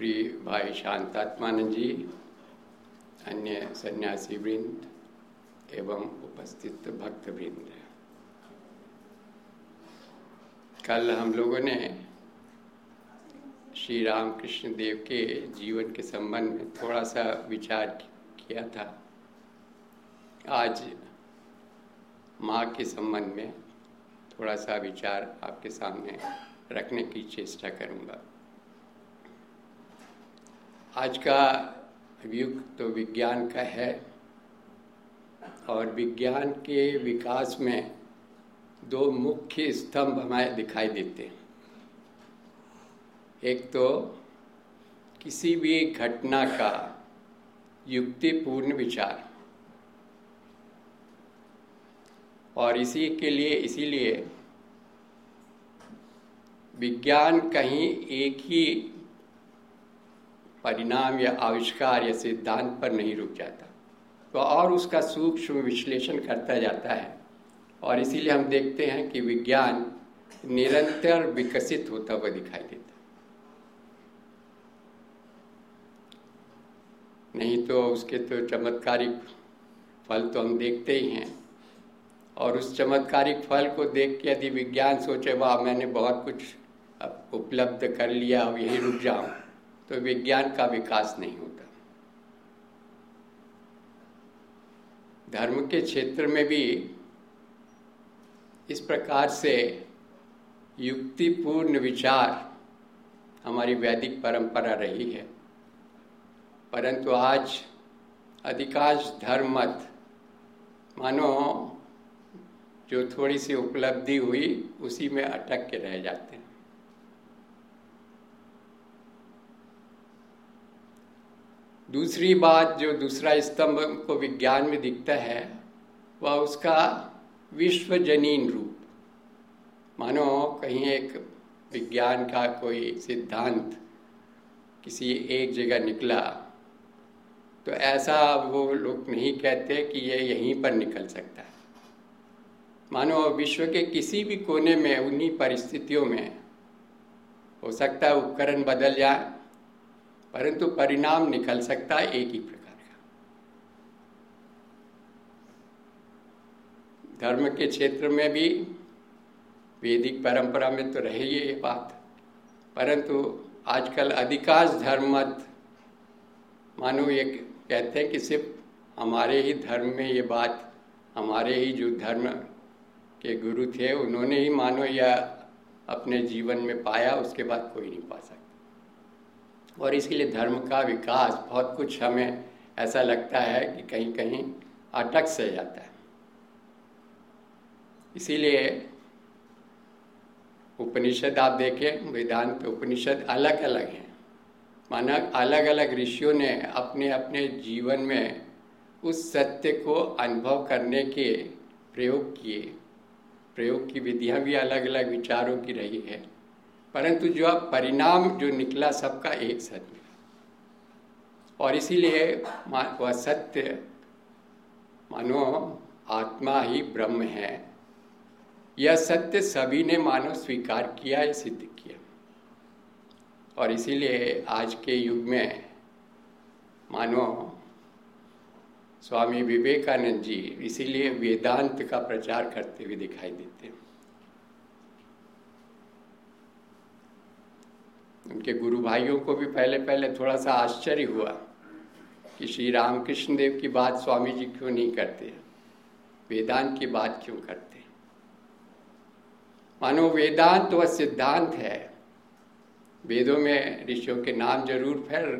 प्रिय भाई शांतात्मानंद जी अन्य सन्यासी वृंद एवं उपस्थित भक्त वृंद कल हम लोगों ने श्री राम कृष्ण देव के जीवन के संबंध में थोड़ा सा विचार किया था। आज माँ के संबंध में थोड़ा सा विचार आपके सामने रखने की चेष्टा करूँगा। आज का युग तो विज्ञान का है और विज्ञान के विकास में दो मुख्य स्तंभ हमें दिखाई देते हैं। एक तो किसी भी घटना का युक्तिपूर्ण विचार। और इसी के लिए, इसीलिए विज्ञान कहीं एक ही परिणाम या आविष्कार या सिद्धांत पर नहीं रुक जाता। तो और उसका सूक्ष्म विश्लेषण करता जाता है। और इसीलिए हम देखते हैं कि विज्ञान निरंतर विकसित होता हुआ दिखाई देता नहीं तो उसके तो चमत्कारिक फल तो हम देखते ही हैं। और उस चमत्कारिक फल को देख के यदि विज्ञान सोचे, वाह, मैंने बहुत कुछ उपलब्ध कर लिया, अब यही रुक जाऊँ। तो विज्ञान का विकास नहीं होता। धर्म के क्षेत्र में भी इस प्रकार से युक्तिपूर्ण विचार हमारी वैदिक परंपरा रही है। परंतु आज अधिकांश धर्म मत मानो जो थोड़ी सी उपलब्धि हुई, उसी में अटक के रह जाते हैं। दूसरी बात जो दूसरा स्तंभ को विज्ञान में दिखता है, वह उसका विश्वजनीन रूप। मानो कहीं एक विज्ञान का कोई सिद्धांत किसी एक जगह निकला तो ऐसा वो लोग नहीं कहते कि ये यहीं पर निकल सकता है। मानो विश्व के किसी भी कोने में, उन्हीं परिस्थितियों में हो सकता है उपकरण बदल जाए परंतु परिणाम निकल सकता है एक ही प्रकार का। धर्म के क्षेत्र में भी वैदिक परंपरा में तो रही ये बात। परंतु आजकल अधिकांश धर्म मत, मानो ये कहते हैं कि सिर्फ़ हमारे ही धर्म में ये बात, हमारे ही जो धर्म के गुरु थे, उन्होंने ही मानो या अपने जीवन में पाया, उसके बाद कोई नहीं पा सकता। और इसलिए धर्म का विकास बहुत कुछ हमें ऐसा लगता है कि कहीं कहीं अटक से जाता है। इसीलिए उपनिषद आप देखें, वेदांत उपनिषद अलग अलग हैं। माना अलग अलग ऋषियों ने अपने अपने जीवन में उस सत्य को अनुभव करने के प्रयोग किए। प्रयोग की विधियाँ भी अलग अलग विचारों की रही है। परंतु जो परिणाम जो निकला सबका एक सत्य और इसीलिए वह सत्य मानो आत्मा ही ब्रह्म है। यह सत्य सभी ने मानो स्वीकार किया या सिद्ध किया। और इसीलिए आज के युग में मानो स्वामी विवेकानंद जी इसीलिए वेदांत का प्रचार करते हुए दिखाई देते हैं। उनके गुरु भाइयों को भी पहले पहले थोड़ा सा आश्चर्य हुआ कि श्री रामकृष्ण देव की बात स्वामी जी क्यों नहीं करते? वेदांत की बात क्यों करते? मानो वेदांत वह सिद्धांत है। वेदों में ऋषियों के नाम ज़रूर फैल,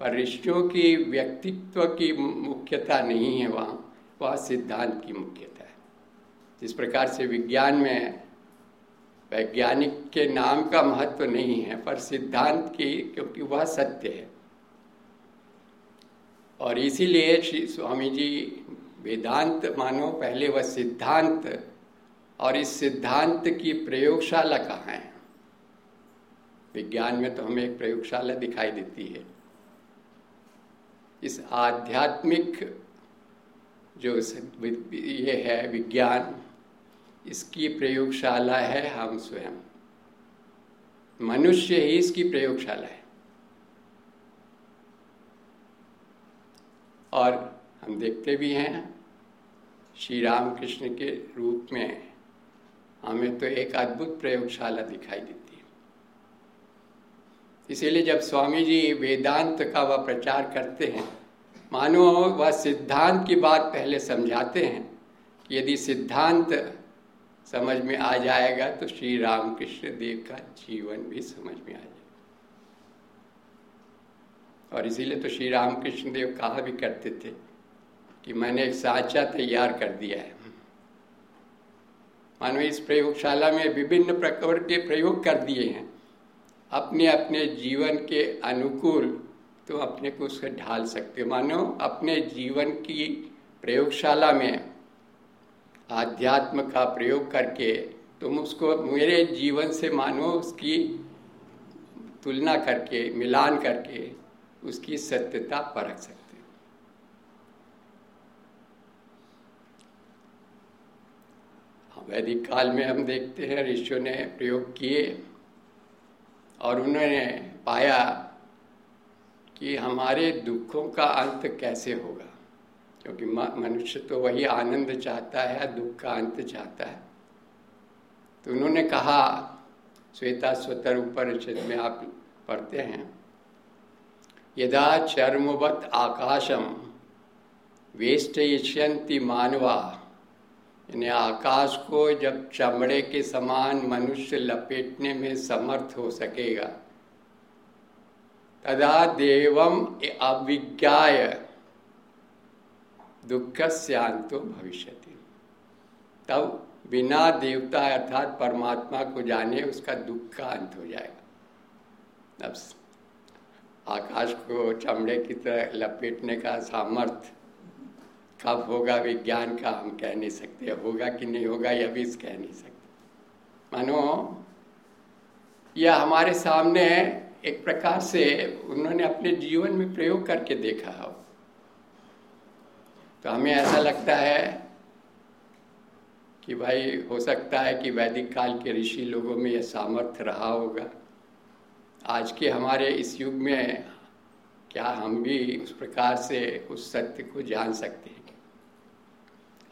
पर ऋषियों की व्यक्तित्व की मुख्यता नहीं है वहाँ। वह सिद्धांत की मुख्यता है। जिस प्रकार से विज्ञान में वैज्ञानिक के नाम का महत्व नहीं है, पर सिद्धांत की, क्योंकि वह सत्य है। और इसीलिए श्री स्वामी जी वेदांत मानो, पहले वह सिद्धांत और इस सिद्धांत की प्रयोगशाला कहाँ है? विज्ञान में तो हमें एक प्रयोगशाला दिखाई देती है। इस आध्यात्मिक जो ये है विज्ञान इसकी प्रयोगशाला है हम स्वयं। मनुष्य ही इसकी प्रयोगशाला है। और हम देखते भी हैं श्री राम कृष्ण के रूप में हमें तो एक अद्भुत प्रयोगशाला दिखाई देती है। इसीलिए जब स्वामी जी वेदांत का वह प्रचार करते हैं, मानो वह सिद्धांत की बात पहले समझाते हैं कि यदि सिद्धांत समझ में आ जाएगा तो श्री रामकृष्ण देव का जीवन भी समझ में आ जाएगा। और इसीलिए तो श्री रामकृष्ण देव कहा भी करते थे कि मैंने एक साचा तैयार कर दिया है। मानो इस प्रयोगशाला में विभिन्न प्रकार के प्रयोग कर दिए हैं। अपने अपने जीवन के अनुकूल तो अपने को उससे ढाल सकते मानो अपने जीवन की प्रयोगशाला में आध्यात्म का प्रयोग करके तुम उसको मेरे जीवन से मानो उसकी तुलना करके, मिलान करके उसकी सत्यता परख सकते वैदिक काल में हम देखते हैं ऋषियों ने प्रयोग किए और उन्होंने पाया कि हमारे दुखों का अंत कैसे होगा। क्योंकि मनुष्य तो वही आनंद चाहता है, दुख का अंत चाहता है। तो उन्होंने कहा, श्वेता स्वतर उपनिषद में आप पढ़ते हैं। यदा चर्मवत आकाशम वेष्टयंती मानवा। यानी आकाश को जब चमड़े के समान मनुष्य लपेटने में समर्थ हो सकेगा, तदा देवम अविज्ञाय दुख शांतो भविष्य तब बिना देवता अर्थात परमात्मा को जाने उसका दुख का अंत हो जाएगा। अब आकाश को चमड़े की तरह लपेटने का सामर्थ्य कब होगा विज्ञान का हम कह नहीं सकते, होगा कि नहीं होगा यह भी कह नहीं सकते। मानो, यह हमारे सामने एक प्रकार से उन्होंने अपने जीवन में प्रयोग करके देखा हो। तो हमें ऐसा लगता है कि भाई, हो सकता है कि वैदिक काल के ऋषि लोगों में यह सामर्थ्य रहा होगा। आज के हमारे इस युग में क्या हम भी उस प्रकार से उस सत्य को जान सकते हैं?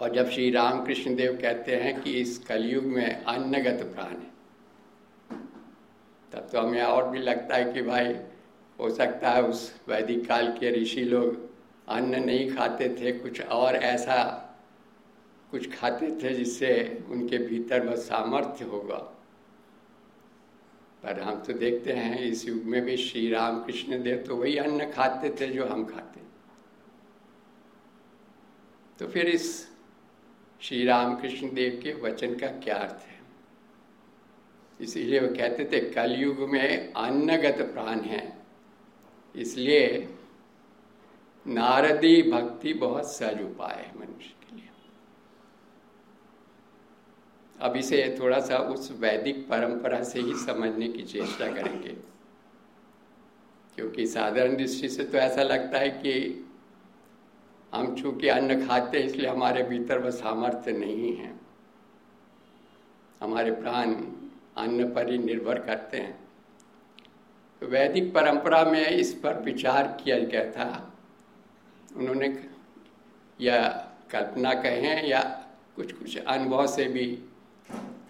और जब श्री राम देव कहते हैं कि इस कलयुग में अन्नगत प्राण है, तब तो हमें और भी लगता है कि भाई, हो सकता है उस वैदिक काल के ऋषि लोग अन्न नहीं खाते थे, कुछ और ऐसा कुछ खाते थे जिससे उनके भीतर वह सामर्थ्य होगा। पर हम तो देखते हैं, इस युग में भी श्री राम कृष्ण देव तो वही अन्न खाते थे जो हम खाते। तो फिर इस श्री राम कृष्ण देव के वचन का क्या अर्थ है? इसीलिए वो कहते थे, कलयुग में अन्नगत प्राण है, इसलिए नारदी भक्ति बहुत सहज उपाय है मनुष्य के लिए। अब इसे थोड़ा सा उस वैदिक परंपरा से ही समझने की चेष्टा करेंगे। क्योंकि साधारण दृष्टि से तो ऐसा लगता है कि हम चूँकि अन्न खाते हैं, इसलिए हमारे भीतर वह सामर्थ्य नहीं है। हमारे प्राण अन्न पर ही निर्भर करते हैं। तो वैदिक परंपरा में इस पर विचार किया गया था। उन्होंने या कल्पना कहें या कुछ कुछ अनुभव से भी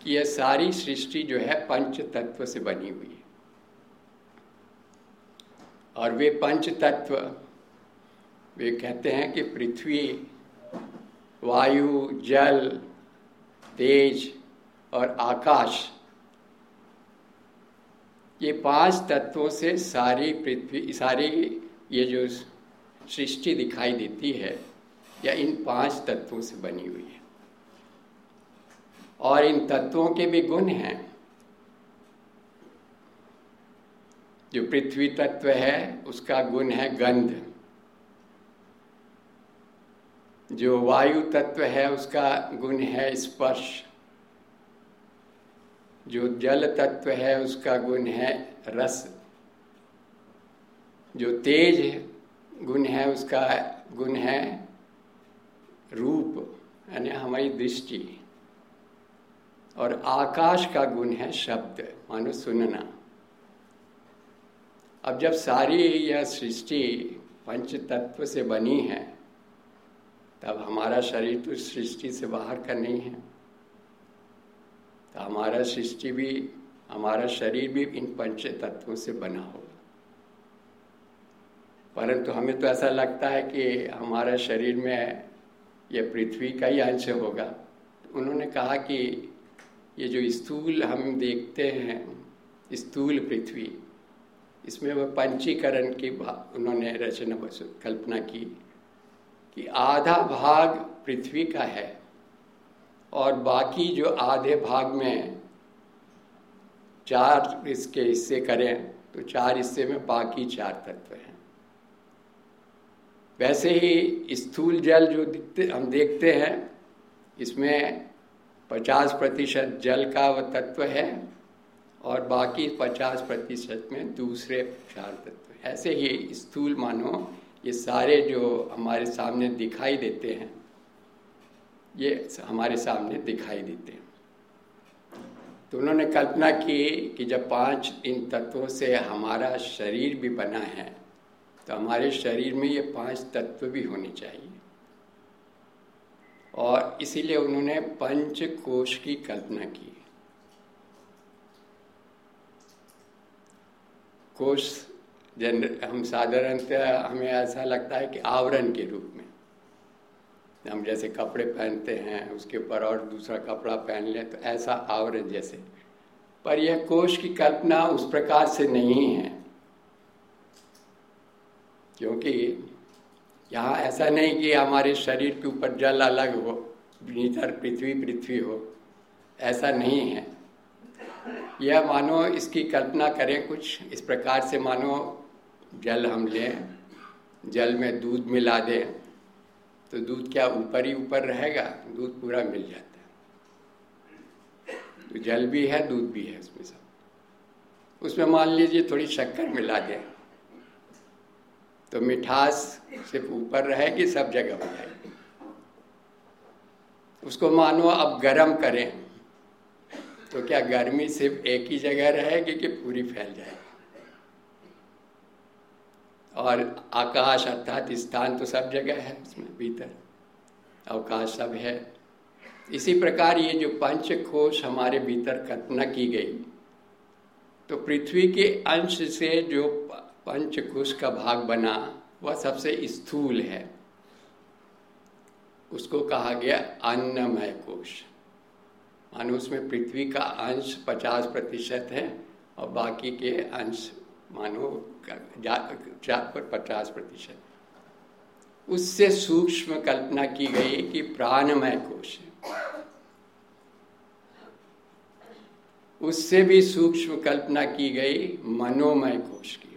कि यह सारी सृष्टि जो है पंच तत्व से बनी हुई है। और वे पंच तत्व वे कहते हैं कि पृथ्वी, वायु, जल, तेज और आकाश, ये पाँच तत्वों से सारी पृथ्वी, सारी ये जो सृष्टि दिखाई देती है या इन पाँच तत्वों से बनी हुई है। और इन तत्वों के भी गुण हैं। जो पृथ्वी तत्व है, उसका गुण है गंध। जो वायु तत्व है, उसका गुण है स्पर्श। जो जल तत्व है, उसका गुण है रस। जो तेज गुण है उसका, गुण है रूप, यानी हमारी दृष्टि। और आकाश का गुण है शब्द, मानो सुनना। अब जब सारी यह सृष्टि पंच तत्व से बनी है, तब हमारा शरीर तो सृष्टि से बाहर का नहीं है। तो हमारा सृष्टि भी, हमारा शरीर भी इन पंच तत्वों से बना होगा परंतु हमें तो ऐसा लगता है कि हमारे शरीर में यह पृथ्वी का ही अंश होगा। उन्होंने कहा कि ये जो स्थूल हम देखते हैं, स्थूल पृथ्वी, इसमें वह पंचीकरण की उन्होंने रचना कल्पना की कि आधा भाग पृथ्वी का है और बाकी जो आधे भाग में चार इसके हिस्से करें तो चार हिस्से में बाकी चार तत्व हैं। वैसे ही स्थूल जल जो दिखते, हम देखते हैं, इसमें पचास प्रतिशत जल का वह तत्व है और बाकी पचास प्रतिशत में दूसरे चार तत्व ऐसे ही स्थूल मानो ये सारे जो हमारे सामने दिखाई देते हैं, ये हमारे सामने दिखाई देते हैं। तो उन्होंने कल्पना की कि जब पाँच इन तत्वों से हमारा शरीर भी बना है तो हमारे शरीर में ये पाँच तत्व भी होने चाहिए। और इसीलिए उन्होंने पंच कोश की कल्पना की। कोश जन, हम साधारणतः हमें ऐसा लगता है कि आवरण के रूप में। हम जैसे कपड़े पहनते हैं, उसके ऊपर और दूसरा कपड़ा पहन लें तो ऐसा आवरण जैसे। पर यह कोश की कल्पना उस प्रकार से नहीं है। क्योंकि यहाँ ऐसा नहीं कि हमारे शरीर के ऊपर जल अलग हो भीतर पृथ्वी पृथ्वी हो। ऐसा नहीं है। यह मानो इसकी कल्पना करें कुछ। इस प्रकार से मानो जल हम लें, जल में दूध मिला दें तो दूध क्या ऊपर ही ऊपर रहेगा? दूध पूरा मिल जाता है। तो जल भी है, दूध भी है उसमें सब। उसमें मान लीजिए थोड़ी शक्कर मिला दें। तो मिठास सिर्फ़ ऊपर रहेगी, सब जगह हो जाएगी उसको मानो अब गर्म करें तो क्या गर्मी सिर्फ़ एक ही जगह रहेगी कि पूरी फैल जाएगी? और आकाश अर्थात स्थान तो सब जगह है उसमें, भीतर अवकाश सब है। इसी प्रकार ये जो पंच कोश हमारे भीतर कल्पना की गई तो पृथ्वी के अंश से जो पंचकोश का भाग बना, वह सबसे स्थूल है। उसको कहा गया अन्नमय कोश। मानो उसमें पृथ्वी का अंश पचास प्रतिशत है और बाकी के अंश मानो पर पचास प्रतिशत। उससे सूक्ष्म कल्पना की गई कि प्राणमय कोश है। उससे भी सूक्ष्म कल्पना की गई मनोमय कोश की।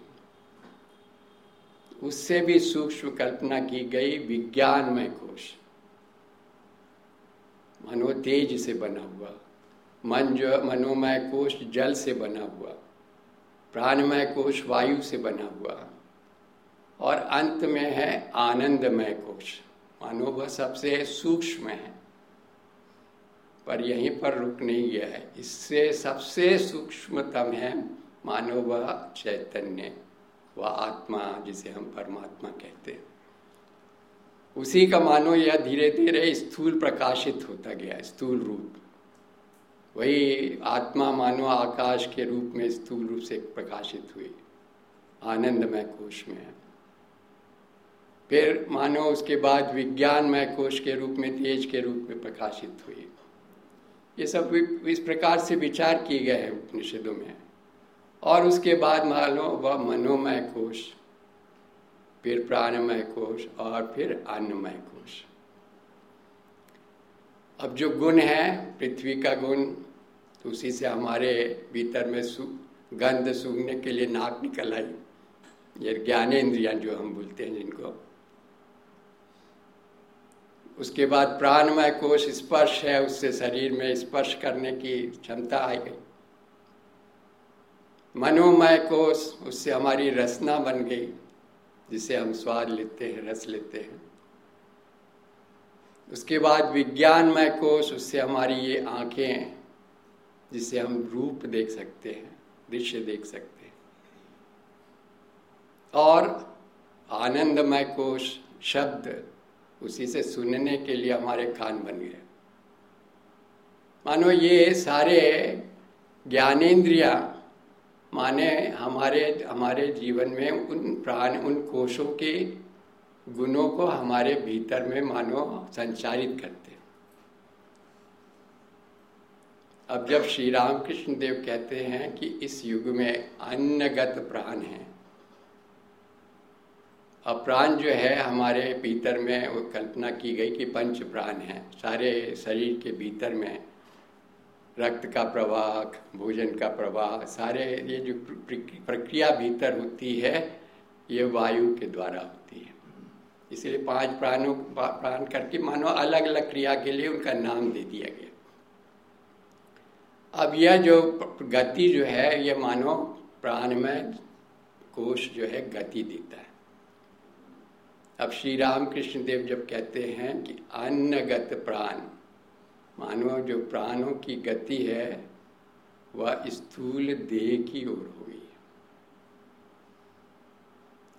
उससे भी सूक्ष्म कल्पना की गई विज्ञानमय कोश। मनो तेज से बना हुआ, मन जो मनोमय कोश जल से बना हुआ, प्राणमय कोश वायु से बना हुआ, और अंत में है आनंदमय कोश। मानो वह सबसे सूक्ष्म है। पर यहीं पर रुक नहीं गया है। इससे सबसे सूक्ष्मतम है मानो वह चैतन्य। वह आत्मा जिसे हम परमात्मा कहते हैं। उसी का मानो यह धीरे धीरे स्थूल प्रकाशित होता गया, स्थूल रूप। वही आत्मा मानो आकाश के रूप में स्थूल रूप से प्रकाशित हुई। आनंदमय कोश में फिर मानो उसके बाद विज्ञानमय कोश के रूप में, तेज के रूप में प्रकाशित हुई। ये सब इस प्रकार से विचार किए गए हैं उपनिषदों में। और उसके बाद मान लो, वह मनोमय कोश, फिर प्राणमय कोश और फिर अन्नमय कोश। अब जो गुण है, पृथ्वी का गुण तो उसी से हमारे भीतर में गंध सूंघने के लिए नाक निकल आई। ये ज्ञानेन्द्रिया जो हम बोलते हैं जिनको। उसके बाद प्राणमय कोश स्पर्श है, उससे शरीर में स्पर्श करने की क्षमता आ गई। मनोमय कोष उससे हमारी रसना बन गई, जिसे हम स्वाद लेते हैं, रस लेते हैं। उसके बाद विज्ञानमय कोष उससे हमारी ये आँखें जिसे हम रूप देख सकते हैं, दृश्य देख सकते हैं। और आनंदमय कोष शब्द, उसी से सुनने के लिए हमारे कान बन गए। मानो ये सारे ज्ञानेन्द्रिया माने हमारे हमारे जीवन में उन प्राण, उन कोशों के गुणों को हमारे भीतर में मानो संचारित करते। अब जब श्री राम कृष्ण देव कहते हैं कि इस युग में अन्नगत प्राण है, अब प्राण जो है हमारे भीतर में वो कल्पना की गई कि पंच प्राण है, सारे शरीर के भीतर में रक्त का प्रवाह, भोजन का प्रवाह, सारे ये जो प्रक्रिया भीतर होती है, ये वायु के द्वारा होती है। इसलिए पाँच प्राणों प्राण करके मानो अलग अलग क्रिया के लिए उनका नाम दे दिया गया। अब यह जो गति जो है यह मानो प्राण में कोष जो है, गति देता है। अब श्री राम कृष्ण देव जब कहते हैं कि अन्नगत प्राण मानो जो प्राणों की गति है, वह स्थूल देह की ओर हुई।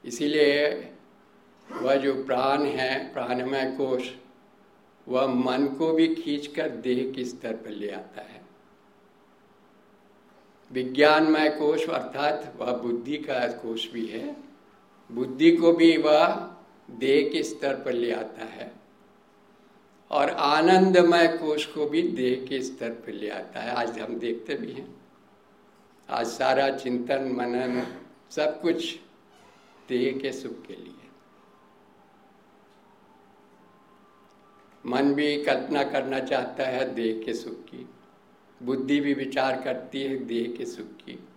इसीलिए वह जो प्राण है, प्राणमय कोष, वह मन को भी खींचकर देह के स्तर पर ले आता है। विज्ञानमय कोष अर्थात वह बुद्धि का कोष भी है। बुद्धि को भी वह देह के स्तर पर ले आता है। और आनंदमय कोष को भी देह के स्तर पर ले आता है। आज हम देखते भी हैं। आज सारा चिंतन, मनन, सब कुछ देह के सुख के लिए। मन भी कल्पना करना चाहता है देह के सुख की। बुद्धि भी विचार करती है देह के सुख की।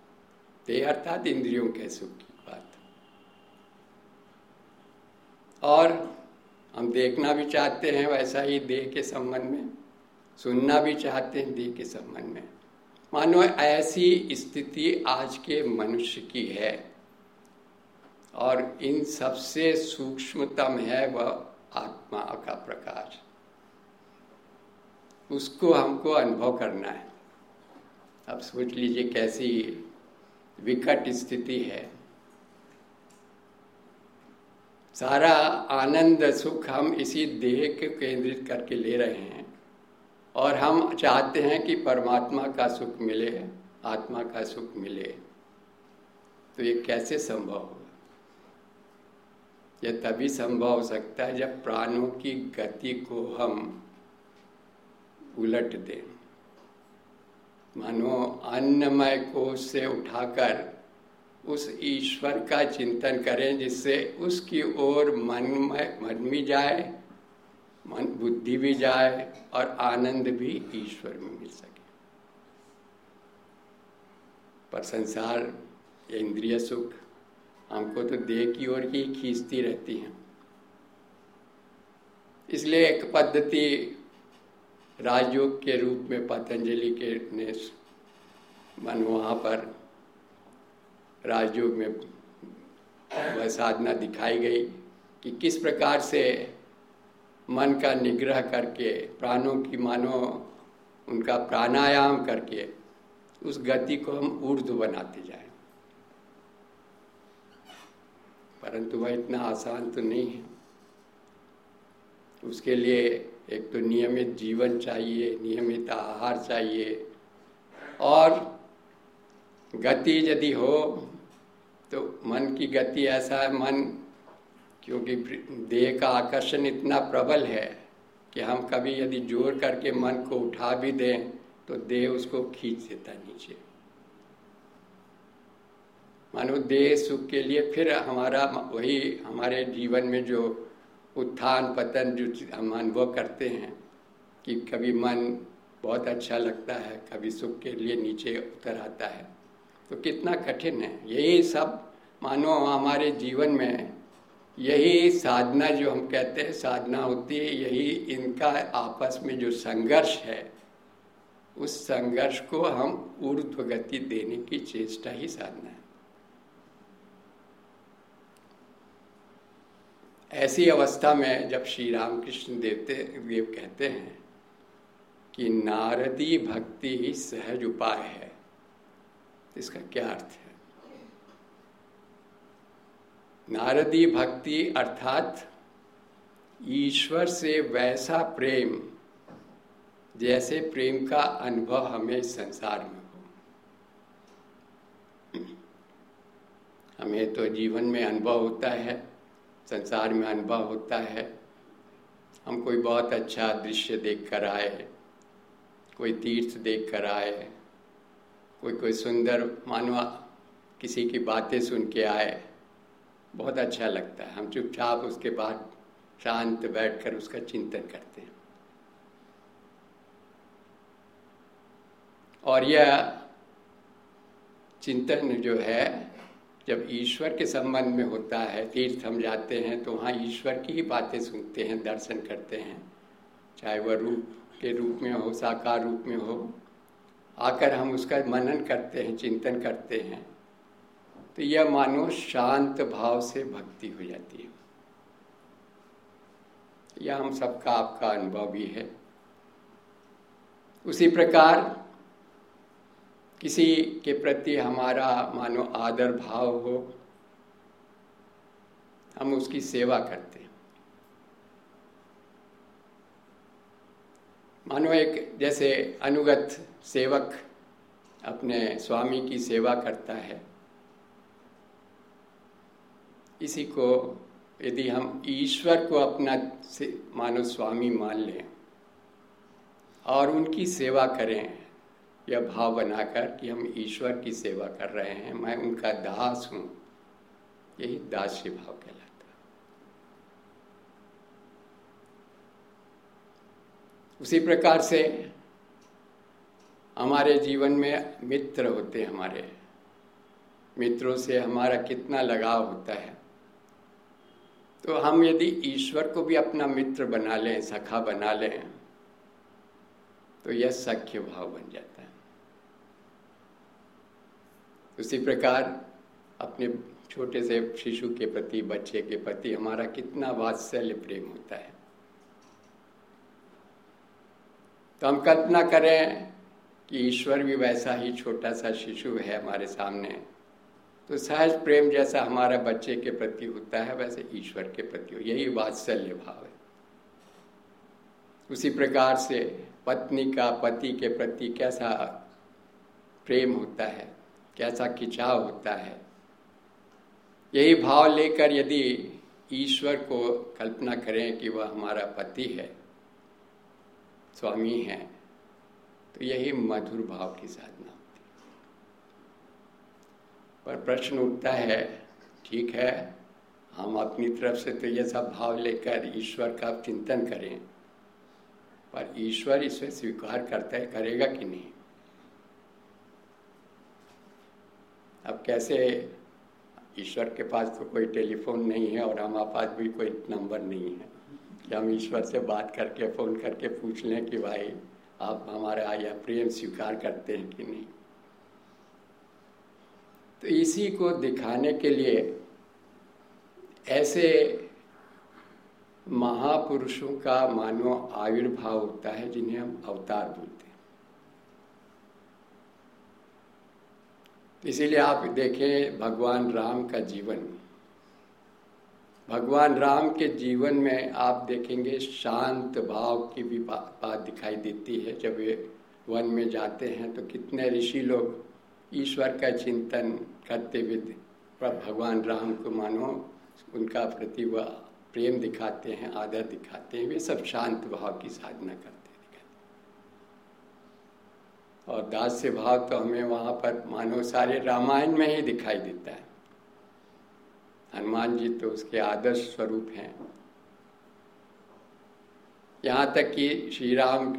देह अर्थात इंद्रियों के सुख की बात। और हम देखना भी चाहते हैं वैसा ही देह के संबंध में, सुनना भी चाहते हैं देह के संबंध में। मानो ऐसी स्थिति आज के मनुष्य की है और इन सबसे सूक्ष्मतम है वह आत्मा का प्रकाश। उसको हमको अनुभव करना है। अब सोच लीजिए कैसी विकट स्थिति है। सारा आनंद, सुख हम इसी देह के केंद्रित करके ले रहे हैं। और हम चाहते हैं कि परमात्मा का सुख मिले, आत्मा का सुख मिले। तो ये कैसे संभव होगा यह तभी संभव हो सकता है जब प्राणों की गति को हम उलट दें। मानो अन्नमय कोष से उठाकर उस ईश्वर का चिंतन करें जिससे उसकी ओर मन में, मन भी जाए, मन बुद्धि भी जाए और आनंद भी ईश्वर में मिल सके। पर संसार, इंद्रिय सुख हमको तो देह की ओर ही खींचती रहती हैं। इसलिए एक पद्धति राजयोग के रूप में पतंजलि के ने मन वहाँ पर राजयोग में वह साधना दिखाई गई कि किस प्रकार से मन का निग्रह करके, प्राणों की मानो उनका प्राणायाम करके उस गति को हम ऊर्ध बनाते जाए। परंतु वह इतना आसान तो नहीं है। उसके लिए एक तो नियमित जीवन चाहिए, नियमित आहार चाहिए और गति यदि हो तो मन की गति ऐसा है, मन, क्योंकि देह का आकर्षण इतना प्रबल है कि हम कभी यदि ज़ोर करके मन को उठा भी दें तो देह उसको खींच देता नीचे। मानो देह सुख के लिए फिर हमारा वही हमारे जीवन में जो उत्थान, पतन, जो हम अनुभव करते हैं कि कभी मन बहुत अच्छा लगता है, कभी सुख के लिए नीचे उतर आता है। तो कितना कठिन है। यही सब मानो हमारे जीवन में यही साधना जो हम कहते हैं, साधना होती है, यही इनका आपस में जो संघर्ष है, उस संघर्ष को हम ऊर्ध्व गति देने की चेष्टा ही साधना है। ऐसी अवस्था में जब श्री रामकृष्ण देवते देव कहते हैं कि नारदी भक्ति ही सहज उपाय है। इसका क्या अर्थ है? नारदी भक्ति अर्थात ईश्वर से वैसा प्रेम, जैसे प्रेम का अनुभव हमें संसार में हो। हमें तो जीवन में अनुभव होता है, संसार में अनुभव होता है। हम कोई बहुत अच्छा दृश्य देख कर आए, कोई तीर्थ देख कर आए कोई कोई सुंदर मानवा किसी की बातें सुन के आए, बहुत अच्छा लगता है। हम चुपचाप उसके बाद शांत बैठकर उसका चिंतन करते हैं। और यह चिंतन जो है, जब ईश्वर के संबंध में होता है, तीर्थ हम जाते हैं तो वहाँ ईश्वर की ही बातें सुनते हैं, दर्शन करते हैं। चाहे वह रूप के रूप में हो, साकार रूप में हो आकर हम उसका मनन करते हैं, चिंतन करते हैं तो यह मानो शांत भाव से भक्ति हो जाती है। यह हम सबका आपका अनुभव भी है। उसी प्रकार किसी के प्रति हमारा मानो आदर भाव हो, हम उसकी सेवा करते हैं। मानो एक जैसे अनुगत सेवक अपने स्वामी की सेवा करता है। इसी को यदि हम ईश्वर को अपना मानो स्वामी मान लें और उनकी सेवा करें, यह भाव बनाकर कि हम ईश्वर की सेवा कर रहे हैं, मैं उनका दास हूँ, यही दास्य भाव कहलाता उसी प्रकार से हमारे जीवन में मित्र होते हैं हमारे। मित्रों से हमारा कितना लगाव होता है। तो हम यदि ईश्वर को भी अपना मित्र बना लें, सखा बना लें तो यह सख्य भाव बन जाता है। उसी प्रकार अपने छोटे से शिशु के प्रति, बच्चे के प्रति हमारा कितना वात्सल्य प्रेम होता है। तो हम कल्पना करें कि ईश्वर भी वैसा ही छोटा सा शिशु है हमारे सामने। तो सहज प्रेम जैसा हमारा बच्चे के प्रति होता है, वैसे ईश्वर के प्रति हो। यही वात्सल्य भाव है। उसी प्रकार से पत्नी का, पति के प्रति कैसा प्रेम होता है, कैसा खिंचाव होता है, यही भाव लेकर यदि ईश्वर को कल्पना करें कि वह हमारा पति है, स्वामी है तो यही मधुर भाव की साधना होती है। पर प्रश्न उठता है, ठीक है, हम अपनी तरफ़ से तो ये सब भाव लेकर ईश्वर का चिंतन करें। पर ईश्वर इसे स्वीकार करता है, करेगा कि नहीं? अब कैसे ईश्वर के पास तो कोई टेलीफोन नहीं है और हमारे पास भी कोई नंबर नहीं है। कि हम ईश्वर से बात करके, फ़ोन करके पूछ लें कि भाई आप हमारा यह प्रेम स्वीकार करते हैं कि नहीं? तो इसी को दिखाने के लिए ऐसे महापुरुषों का मानव आविर्भाव होता है जिन्हें हम अवतार बोलते हैं। इसीलिए आप देखें भगवान राम का जीवन। भगवान राम के जीवन में आप देखेंगे शांत भाव की भी बात दिखाई देती है। जब वे वन में जाते हैं तो कितने ऋषि लोग ईश्वर का चिंतन करते हुए भगवान राम को मानो, उनका प्रति वह प्रेम दिखाते हैं, आदर दिखाते हैं, वे सब शांत भाव की साधना करते दिखाते और दास्य भाव तो हमें वहाँ पर मानो सारे रामायण में ही दिखाई देता है। हनुमान जी तो उसके आदर्श स्वरूप हैं। यहाँ तक कि श्री राम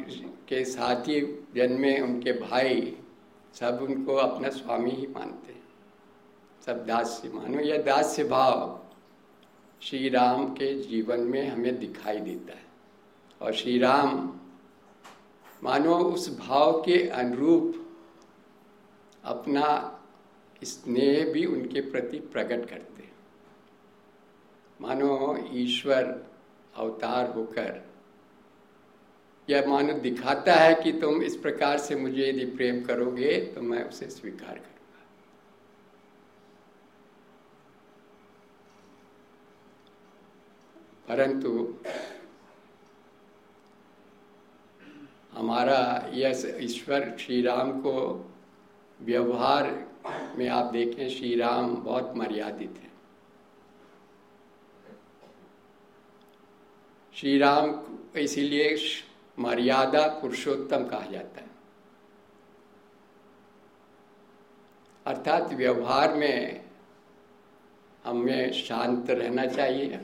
के साथी जन्मे उनके भाई, सब उनको अपना स्वामी ही मानते हैं। सब दास्य, मानो यह दास्य भाव श्री राम के जीवन में हमें दिखाई देता है। और श्री राम, मानो उस भाव के अनुरूप अपना स्नेह भी उनके प्रति प्रकट करते मानो ईश्वर अवतार होकर। यह मानो दिखाता है कि तुम इस प्रकार से मुझे यदि प्रेम करोगे तो मैं उसे स्वीकार करूँगा। परंतु हमारा यह ईश्वर श्री राम को व्यवहार में आप देखें श्री राम बहुत मर्यादित है। श्री राम इसीलिए मर्यादा पुरुषोत्तम कहा जाता है। अर्थात व्यवहार में हमें शांत रहना चाहिए।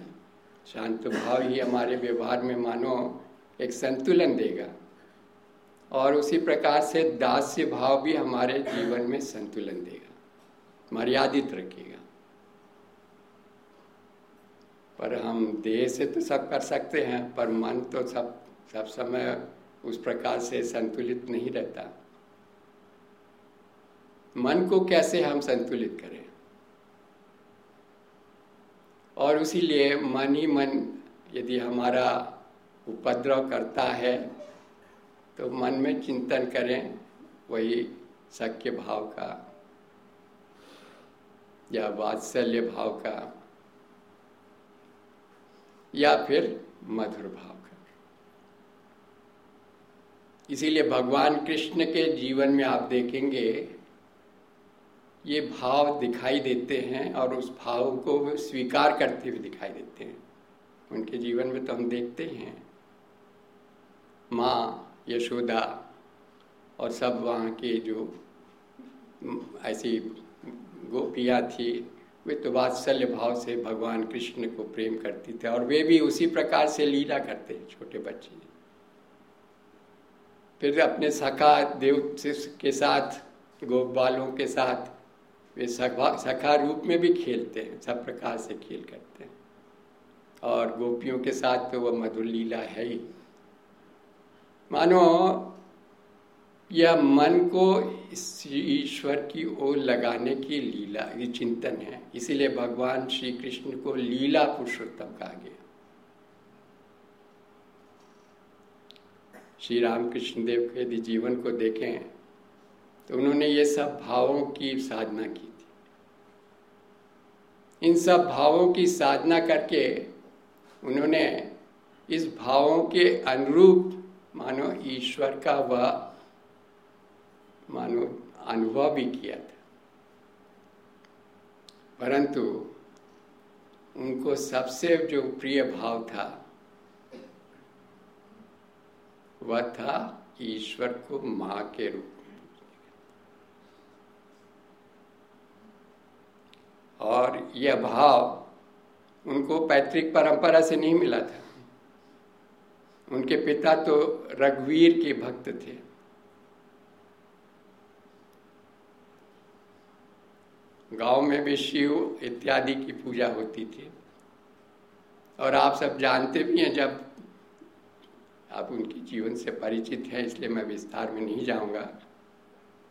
शांत भाव ही हमारे व्यवहार में मानो एक संतुलन देगा। और उसी प्रकार से दास्य भाव भी हमारे जीवन में संतुलन देगा। मर्यादित रखेगा पर हम देह से तो सब कर सकते हैं, पर मन तो सब सब समय उस प्रकार से संतुलित नहीं रहता। मन को कैसे हम संतुलित करें? और उसीलिए मन ही मन यदि हमारा उपद्रव करता है तो मन में चिंतन करें, वही सख्य भाव का या वात्सल्य भाव का। या फिर मधुर भाव का इसीलिए भगवान कृष्ण के जीवन में आप देखेंगे, ये भाव दिखाई देते हैं और उस भाव को स्वीकार करते हुए दिखाई देते हैं। उनके जीवन में तो हम देखते हैं, माँ, यशोदा और सब वहाँ के जो ऐसी गोपियाँ थी वे तो वात्सल्य भाव से भगवान कृष्ण को प्रेम करती थे और वे भी उसी प्रकार से लीला करते हैं, छोटे बच्चे। फिर अपने सखा देव के साथ गोपालों के साथ, वे सखा सखा रूप में भी खेलते हैं, सब प्रकार से खेल करते हैं। और गोपियों के साथ तो वह मधुर लीला है ही। मानो यह मन को ईश्वर की ओर लगाने की लीला, ये चिंतन है। इसीलिए भगवान श्री कृष्ण को लीला पुरुषोत्तम कहा गया। श्री रामकृष्ण देव के यदि जीवन को देखें तो उन्होंने ये सब भावों की साधना की थी। इन सब भावों की साधना करके उन्होंने इस भावों के अनुरूप मानो ईश्वर का वह मानो अनुभव भी किया था। परंतु उनको सबसे जो प्रिय भाव था, वह था ईश्वर को माँ के रूप में और यह भाव उनको पैतृक परंपरा से नहीं मिला था। उनके पिता तो रघुवीर के भक्त थे। गाँव में भी शिव इत्यादि की पूजा होती थी। और आप सब जानते भी हैं, जब आप उनके जीवन से परिचित हैं, इसलिए मैं विस्तार में नहीं जाऊँगा।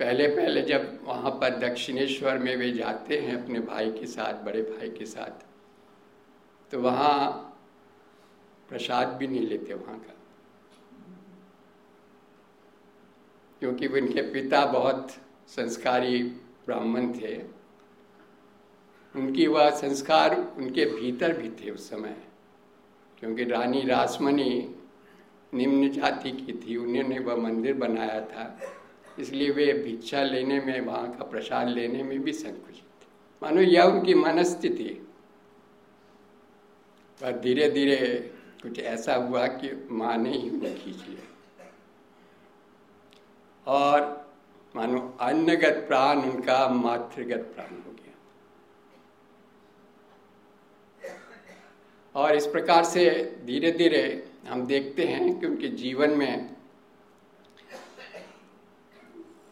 पहले पहले जब वहाँ पर दक्षिणेश्वर में वे जाते हैं, अपने भाई के साथ, बड़े भाई के साथ तो वहाँ प्रसाद भी नहीं लेते वहाँ का। क्योंकि उनके पिता बहुत संस्कारी ब्राह्मण थे। उनकी वह संस्कार उनके भीतर भी थे उस समय। क्योंकि रानी रासमणि निम्न जाति की थी, उन्होंने वह मंदिर बनाया था। इसलिए वे भिक्षा लेने में, वहाँ का प्रसाद लेने में भी संकुचित थे। मानो यह उनकी मनस्थिति। पर धीरे धीरे कुछ ऐसा हुआ कि माँ ने ही उन्हें खींच लिया। और मानो अन्नगत प्राण उनका मातृगत प्राण हो गया और इस प्रकार से धीरे धीरे हम देखते हैं कि उनके जीवन में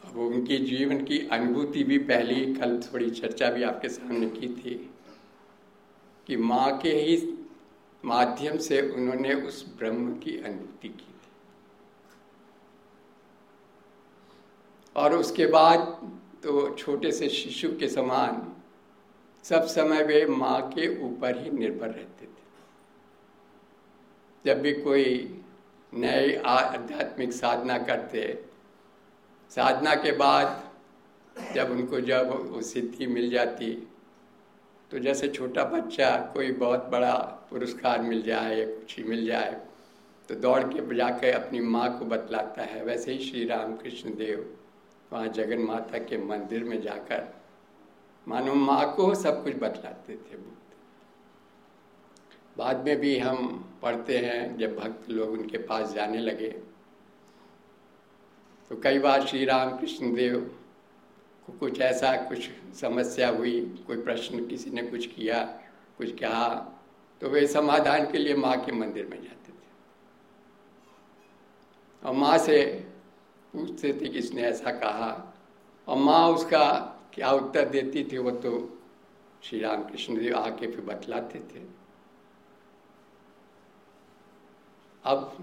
अब उनके जीवन की अनुभूति भी पहली कल थोड़ी चर्चा भी आपके सामने की थी कि माँ के ही माध्यम से उन्होंने उस ब्रह्म की अनुभूति की थी। और उसके बाद तो छोटे से शिशु के समान सब समय वे माँ के ऊपर ही निर्भर रहते थे। जब भी कोई नए आध्यात्मिक साधना करते, साधना के बाद जब उनको जब वो सिद्धि मिल जाती तो जैसे छोटा बच्चा कोई बहुत बड़ा पुरस्कार मिल जाए या कुछ ही मिल जाए तो दौड़ के जाकर अपनी माँ को बतलाता है, वैसे ही श्री राम कृष्ण देव वहाँ जगन माता के मंदिर में जाकर मानो माँ को सब कुछ बतलाते थे बाद में भी हम पढ़ते हैं, जब भक्त लोग उनके पास जाने लगे। तो कई बार श्री राम कृष्ण देव को कुछ ऐसा कुछ समस्या हुई, कोई प्रश्न किसी ने कुछ किया, कुछ कहा तो वे समाधान के लिए माँ के मंदिर में जाते थे। और माँ से पूछते थे किसने ऐसा कहा। और माँ उसका क्या उत्तर देती थी, वो तो श्री राम कृष्ण देव आके फिर बतलाते थे। अब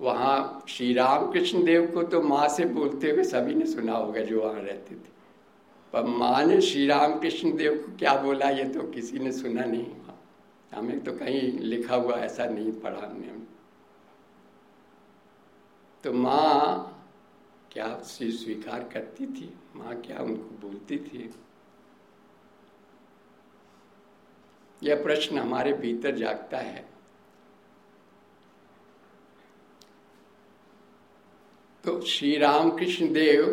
वहाँ श्री राम कृष्ण देव को तो माँ से बोलते हुए सभी ने सुना होगा जो वहाँ रहते थे। पर माँ ने श्री राम कृष्ण देव को क्या बोला ये तो किसी ने सुना नहीं हमें तो कहीं लिखा हुआ ऐसा नहीं पढ़ा हमने। तो माँ क्या स्वीकार करती थी? माँ क्या उनको बोलती थी? यह प्रश्न हमारे भीतर जागता है। तो श्री राम कृष्ण देव,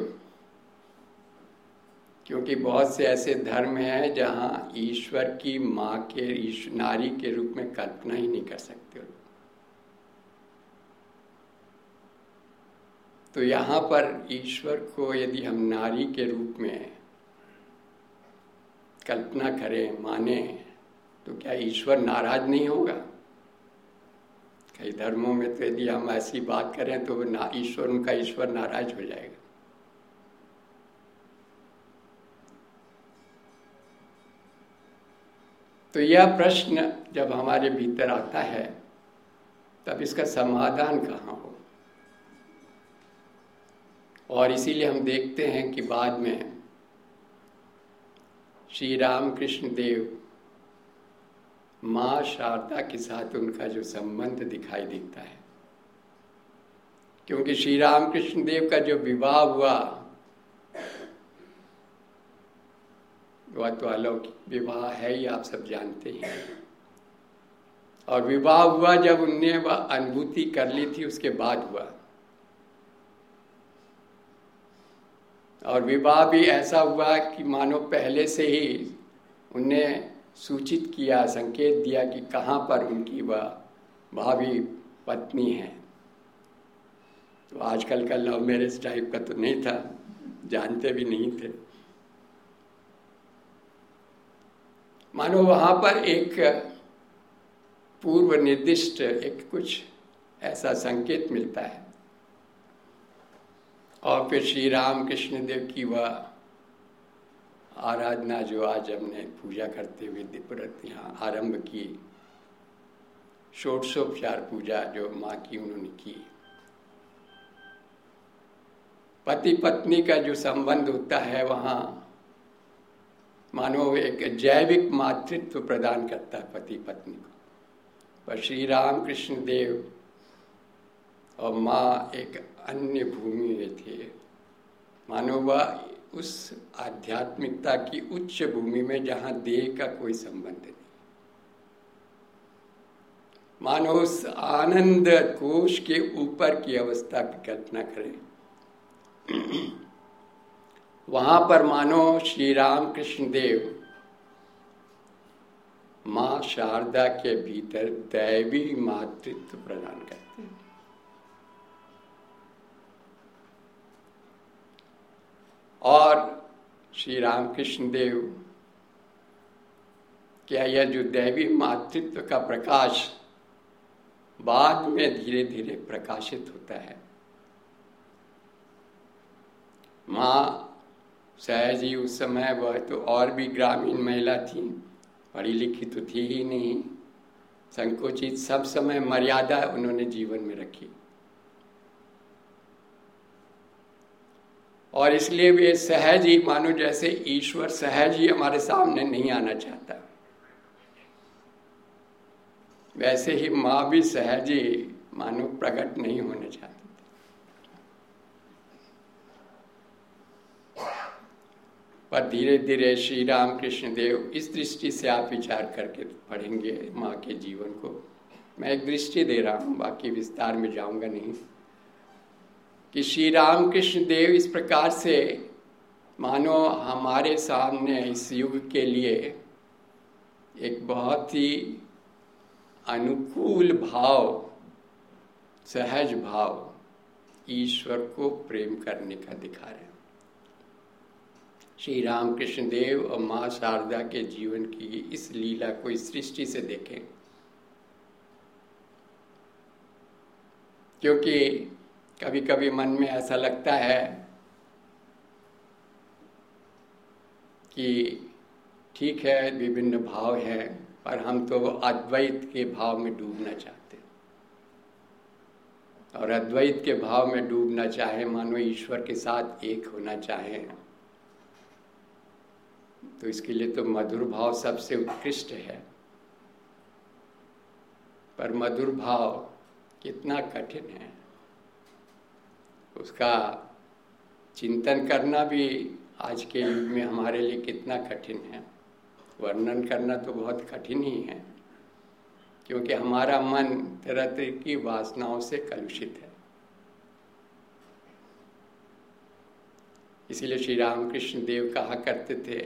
क्योंकि बहुत से ऐसे धर्म हैं जहाँ ईश्वर की माँ के नारी के रूप में कल्पना ही नहीं कर सकते तो यहाँ पर ईश्वर को यदि हम नारी के रूप में कल्पना करें, माने तो क्या ईश्वर नाराज़ नहीं होगा? कई धर्मों में तो यदि हम ऐसी बात करें तो ना ईश्वर, उनका ईश्वर नाराज़ हो जाएगा। तो यह प्रश्न जब हमारे भीतर आता है, तब इसका समाधान कहाँ हो? और इसीलिए हम देखते हैं कि बाद में श्री राम कृष्ण देव माँ शारदा के साथ उनका जो संबंध दिखाई देता है। क्योंकि श्री राम कृष्ण देव का जो विवाह हुआ, वह तो अलौकिक विवाह है ही, आप सब जानते हैं। और विवाह हुआ जब उनने वह अनुभूति कर ली थी, उसके बाद हुआ। और विवाह भी ऐसा हुआ कि मानो पहले से ही उन्हें सूचित किया, संकेत दिया कि कहाँ पर उनकी वह भावी पत्नी है। तो आजकल का लव मैरिज टाइप का तो नहीं था, जानते भी नहीं थे। मानो वहाँ पर एक पूर्व निर्दिष्ट एक कुछ ऐसा संकेत मिलता है। और फिर श्री राम कृष्ण देव की वह आराधना जो आज हमने पूजा करते हुए व्रत यहाँ आरंभ की, षोडशोपचार पूजा जो माँ की उन्होंने की। पति पत्नी का जो संबंध होता है, वहाँ मानो एक जैविक मातृत्व प्रदान करता है पति पत्नी को। पर श्री राम कृष्ण देव और माँ एक अन्य भूमि में थे। मानो वह उस आध्यात्मिकता की उच्च भूमि में जहाँ देह का कोई संबंध नहीं। मानो उस आनंद कोश के ऊपर की अवस्था की कल्पना करें। वहाँ पर मानो श्री राम कृष्ण देव, माँ शारदा के भीतर दैवी मातृत्व प्रदान करते हैं और श्री रामकृष्ण देव क्या यह जो दैवी मातृत्व का प्रकाश बाद में धीरे धीरे प्रकाशित होता है। माँ सहजी उस समय वह तो और भी ग्रामीण महिला थी, पढ़ी लिखी तो थी ही नहीं। संकोचित सब समय मर्यादा उन्होंने जीवन में रखी। और इसलिए वे सहज ही, मानो जैसे ईश्वर सहज ही हमारे सामने नहीं आना चाहता। वैसे ही माँ भी सहज ही, मानो प्रकट नहीं होना चाहती। पर धीरे धीरे श्री राम कृष्ण देव इस दृष्टि से आप विचार करके पढ़ेंगे माँ के जीवन को। मैं एक दृष्टि दे रहा हूँ, बाकी विस्तार में जाऊँगा नहीं। कि श्री राम कृष्ण देव इस प्रकार से, मानो हमारे सामने इस युग के लिए एक बहुत ही अनुकूल भाव, सहज भाव ईश्वर को प्रेम करने का दिखा रहे हैं। श्री राम कृष्ण देव और माँ शारदा के जीवन की इस लीला को इस सृष्टि से देखें। क्योंकि कभी कभी मन में ऐसा लगता है कि ठीक है, विभिन्न भाव हैं, पर हम तो अद्वैत के भाव में डूबना चाहते और अद्वैत के भाव में डूबना चाहे, मानो ईश्वर के साथ एक होना चाहें तो इसके लिए तो मधुर भाव सबसे उत्कृष्ट है। पर मधुर भाव कितना कठिन है। उसका चिंतन करना भी आज के युग में हमारे लिए कितना कठिन है। वर्णन करना तो बहुत कठिन ही है, क्योंकि हमारा मन तरह तरह की वासनाओं से कलुषित है। इसीलिए श्री रामकृष्ण देव कहा करते थे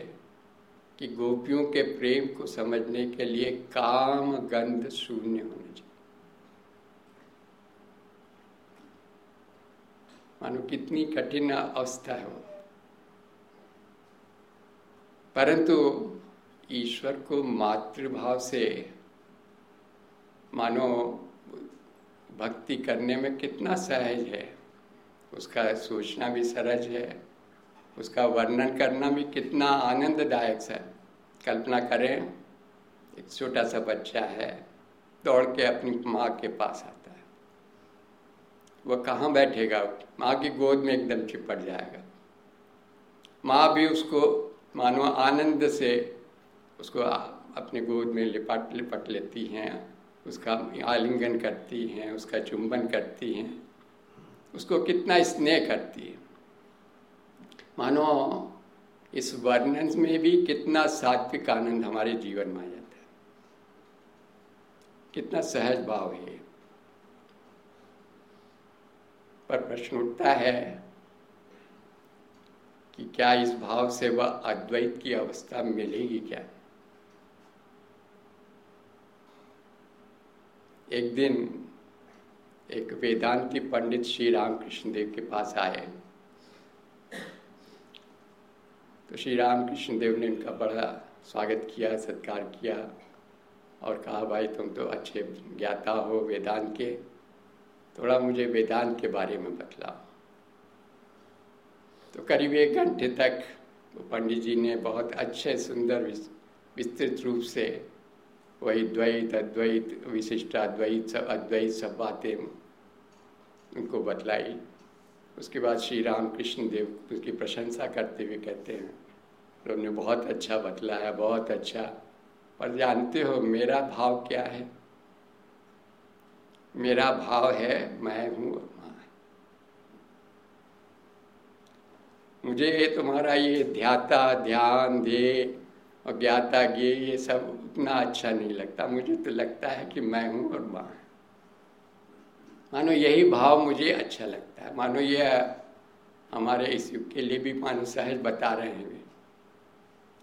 कि गोपियों के प्रेम को समझने के लिए काम गंध शून्य होना चाहिए। मानो कितनी कठिन अवस्था है वो। परंतु ईश्वर को मातृभाव से मानो भक्ति करने में कितना सहज है, उसका सोचना भी सहज है, उसका वर्णन करना भी कितना आनंददायक है। कल्पना करें, एक छोटा सा बच्चा है, दौड़ के अपनी माँ के पास आता वह कहाँ बैठेगा? माँ की गोद में एकदम चिपट जाएगा। माँ भी उसको मानो आनंद से उसको अपने गोद में लिपट लिपट लेती हैं, उसका आलिंगन करती हैं, उसका चुंबन करती हैं, उसको कितना स्नेह करती है। मानो इस वर्णन में भी कितना सात्विक आनंद हमारे जीवन में आ जाता है। कितना सहज भाव है पर प्रश्न उठता है कि क्या इस भाव से वह अद्वैत की अवस्था मिलेगी क्या? एक दिन एक वेदांती पंडित श्री रामकृष्ण देव के पास आए। तो श्री राम कृष्ण देव ने उनका बड़ा स्वागत किया, सत्कार किया और कहा, भाई तुम तो अच्छे ज्ञाता हो वेदांत के। थोड़ा मुझे वेदांत के बारे में बतलाओ। तो करीब एक घंटे तक पंडित जी ने बहुत अच्छे, सुंदर विस्तृत रूप से वही द्वैत, अद्वैत विशिष्ट अद्वैत सब अद्वैत, सब बातें उनको बतलाई। उसके बाद श्री राम कृष्ण देव उसकी प्रशंसा करते हुए कहते हैं, उन्होंने बहुत अच्छा बतलाया, बहुत अच्छा। पर जानते हो मेरा भाव क्या है? मेरा भाव है, मैं हूँ माँ मुझे तुम्हारा ये ध्याता, ध्यान दे और ज्ञाता गे ये सब उतना अच्छा नहीं लगता। मुझे तो लगता है कि मैं हूँ और माँ। मानो यही भाव मुझे अच्छा लगता है। मानो ये हमारे इस युग के लिए भी मानो सहज बता रहे हैं।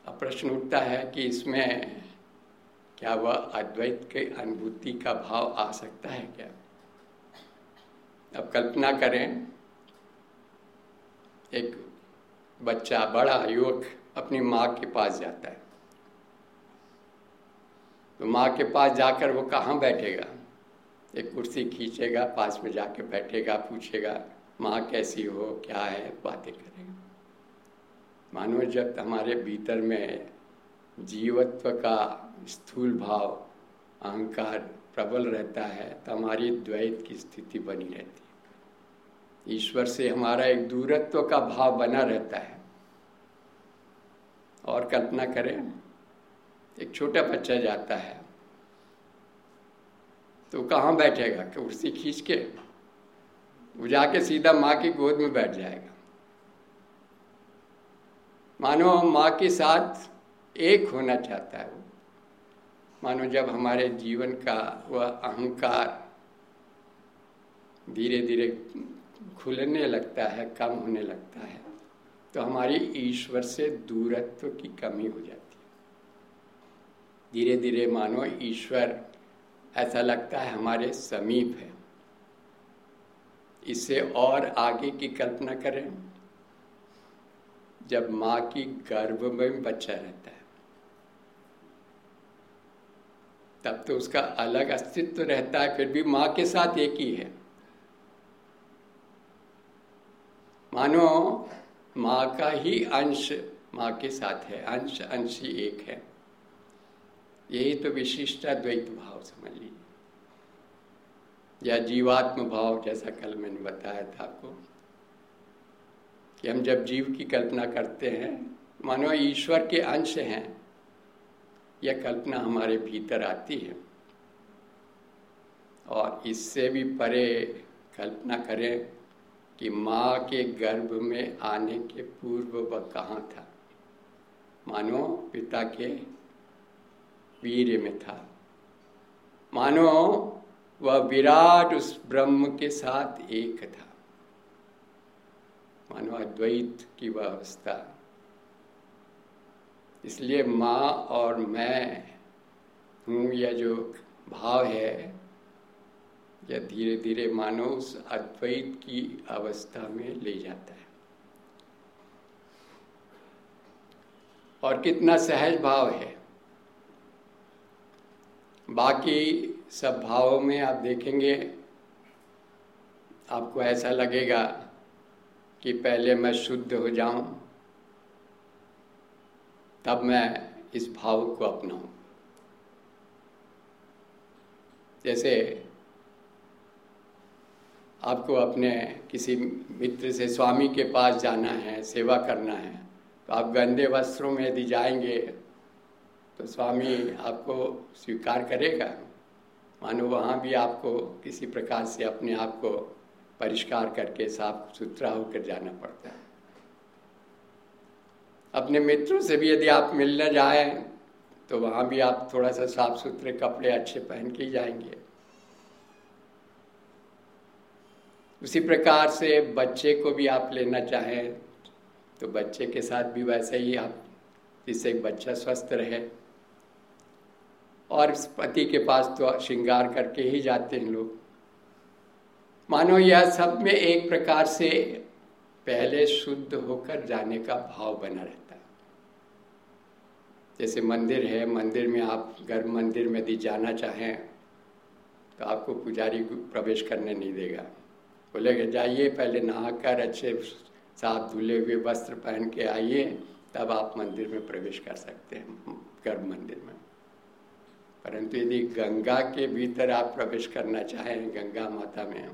अब प्रश्न उठता है कि इसमें क्या वह अद्वैत के अनुभूति का भाव आ सकता है क्या? अब कल्पना करें, एक बच्चा, बड़ा युवक अपनी माँ के पास जाता है। तो माँ के पास जाकर वो कहाँ बैठेगा? एक कुर्सी खींचेगा, पास में जाके बैठेगा, पूछेगा, माँ कैसी हो? क्या है? बातें करेगा। मानो जब हमारे भीतर में जीवत्व का स्थूल भाव, अहंकार प्रबल रहता है तो हमारी द्वैत की स्थिति बनी रहती है। ईश्वर से हमारा एक दूरत्व का भाव बना रहता है। और कल्पना करें, एक छोटा बच्चा जाता है तो कहाँ बैठेगा? कुर्सी खींच के, वो जाके सीधा माँ की गोद में बैठ जाएगा। मानो माँ के साथ एक होना चाहता है वो। मानो जब हमारे जीवन का वह अहंकार धीरे धीरे खुलने लगता है, कम होने लगता है तो हमारी ईश्वर से दूरत्व की कमी हो जाती है। धीरे धीरे मानो ईश्वर, ऐसा लगता है हमारे समीप है। इससे और आगे की कल्पना करें। जब माँ की गर्भ में बच्चा रहता है तब तो उसका अलग अस्तित्व रहता है, फिर भी माँ के साथ एक ही है। मानो, माँ का ही अंश माँ के साथ है, अंश अंश ही एक है। यही तो विशिष्टा द्वैत भाव समझ लीजिए। या जीवात्म भाव जैसा कल मैंने बताया था आपको, कि हम जब जीव की कल्पना करते हैं, मानो ईश्वर के अंश हैं यह कल्पना हमारे भीतर आती है। और इससे भी परे कल्पना करें कि माँ के गर्भ में आने के पूर्व वह कहाँ था। मानो पिता के वीर में था। मानो वह विराट उस ब्रह्म के साथ एक था। मानो अद्वैत की वह अवस्था इसलिए माँ और मैं हूँ यह जो भाव है यह धीरे धीरे मानो उस अद्वैत की अवस्था में ले जाता है। और कितना सहज भाव है। बाकी सब भावों में आप देखेंगे, आपको ऐसा लगेगा कि पहले मैं शुद्ध हो जाऊँ तब मैं इस भाव को अपनाऊं। जैसे आपको अपने किसी मित्र से स्वामी के पास जाना है, सेवा करना है तो आप गंदे वस्त्रों में यदि जाएँगे तो स्वामी आपको स्वीकार करेगा। मानो वहाँ भी आपको किसी प्रकार से अपने आप को परिष्कार करके साफ़ सुथरा होकर जाना पड़ता है। अपने मित्रों से भी यदि आप मिलने जाए तो वहाँ भी आप थोड़ा सा साफ़ सुथरे कपड़े अच्छे पहन के जाएँगे। उसी प्रकार से बच्चे को भी आप लेना चाहें तो बच्चे के साथ भी वैसे ही आप, जिससे बच्चा स्वस्थ रहे। और पति के पास तो श्रृंगार करके ही जाते हैं लोग। मानो यह सब में एक प्रकार से पहले शुद्ध होकर जाने का भाव बना रहता जैसे मंदिर है, मंदिर में आप गर्भ मंदिर में यदि जाना चाहें तो आपको पुजारी प्रवेश करने नहीं देगा। बोलेगा जाइए, पहले नहाकर अच्छे साफ़ धुले हुए वस्त्र पहन के आइए, तब आप मंदिर में प्रवेश कर सकते हैं गर्भ मंदिर में। परंतु यदि गंगा के भीतर आप प्रवेश करना चाहें, गंगा माता में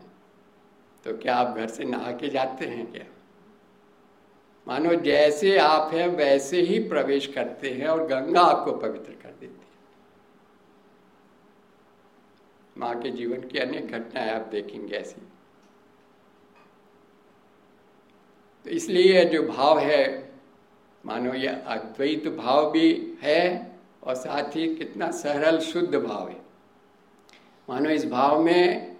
तो क्या आप घर से नहा के जाते हैं क्या? मानो जैसे आप हैं, वैसे ही प्रवेश करते हैं और गंगा आपको पवित्र कर देती है। माँ के जीवन की अनेक घटनाएँ आप देखेंगे ऐसी। तो इसलिए जो भाव है, मानो ये अद्वैत भाव भी है और साथ ही कितना सरल शुद्ध भाव है। मानो इस भाव में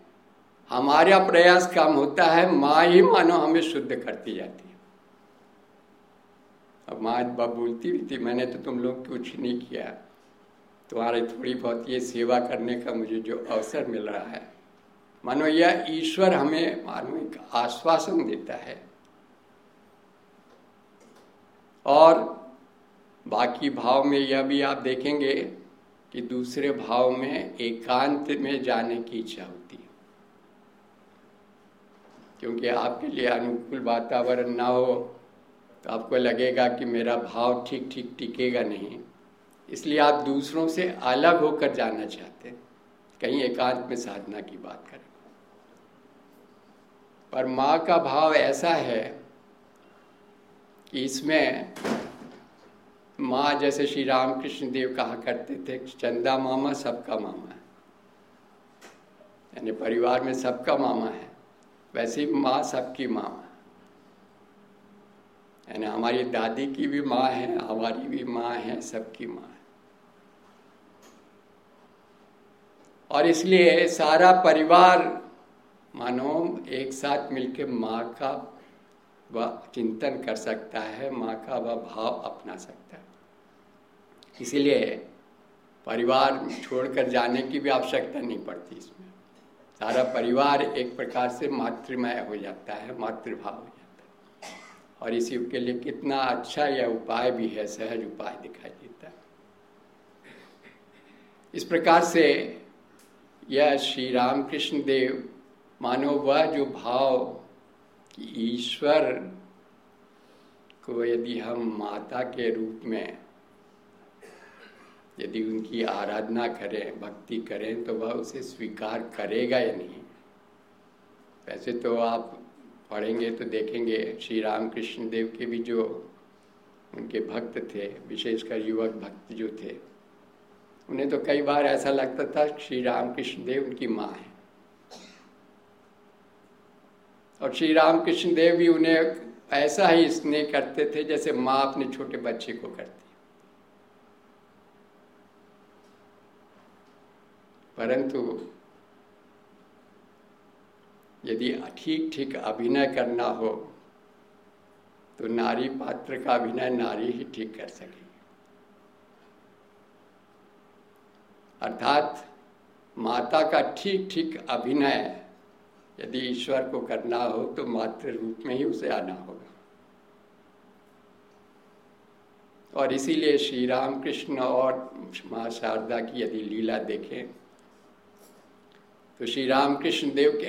हमारा प्रयास कम होता है, माँ ही मानो हमें शुद्ध करती जाती है। अब माँ बाप बोलती भी थी, मैंने तो तुम लोग कुछ नहीं किया। तुम्हारी थोड़ी बहुत ये सेवा करने का मुझे जो अवसर मिल रहा है। मानो यह ईश्वर हमें मानो एक आश्वासन देता है। और बाकी भाव में यह भी आप देखेंगे कि दूसरे भाव में एकांत में जाने की इच्छा होती है। क्योंकि आपके लिए अनुकूल वातावरण ना हो तो आपको लगेगा कि मेरा भाव ठीक ठीक टिकेगा नहीं। इसलिए आप दूसरों से अलग होकर जाना चाहते हैं। कहीं एकांत में साधना की बात करें। पर माँ का भाव ऐसा है कि इसमें माँ जैसे श्री रामकृष्ण देव कहा करते थे चंदा मामा सबका मामा है। यानी परिवार में सबका मामा है। वैसे माँ सबकी माँ यानी हमारी दादी की भी माँ है, हमारी भी माँ है, सबकी माँ है। और इसलिए सारा परिवार मानो एक साथ मिलकर माँ का व चिंतन कर सकता है, माँ का वह भाव अपना सकता है। इसलिए परिवार छोड़कर जाने की भी आवश्यकता नहीं पड़ती इसमें। सारा परिवार एक प्रकार से मातृमय हो जाता है, मातृभाव हो जाता है। और इसी के लिए कितना अच्छा यह उपाय भी है, सहज उपाय दिखाई देता है। इस प्रकार से यह श्री राम कृष्ण देव, मानो वह जो भाव कि ईश्वर को यदि हम माता के रूप में यदि उनकी आराधना करें, भक्ति करें तो वह उसे स्वीकार करेगा या नहीं? वैसे तो आप पढ़ेंगे तो देखेंगे श्री राम कृष्ण देव के भी जो उनके भक्त थे, विशेषकर युवक भक्त जो थे, उन्हें तो कई बार ऐसा लगता था श्री राम कृष्ण देव उनकी माँ है। और श्री राम कृष्ण देव भी उन्हें ऐसा ही स्नेह करते थे जैसे माँ अपने छोटे बच्चे को करती। परंतु यदि ठीक ठीक अभिनय करना हो तो नारी पात्र का अभिनय नारी ही ठीक कर सकेगी अर्थात माता का ठीक ठीक अभिनय यदि ईश्वर को करना हो तो मातृ रूप में ही उसे आना होगा। और इसीलिए श्री राम कृष्ण और माँ शारदा की यदि लीला देखें तो श्री राम कृष्ण देव के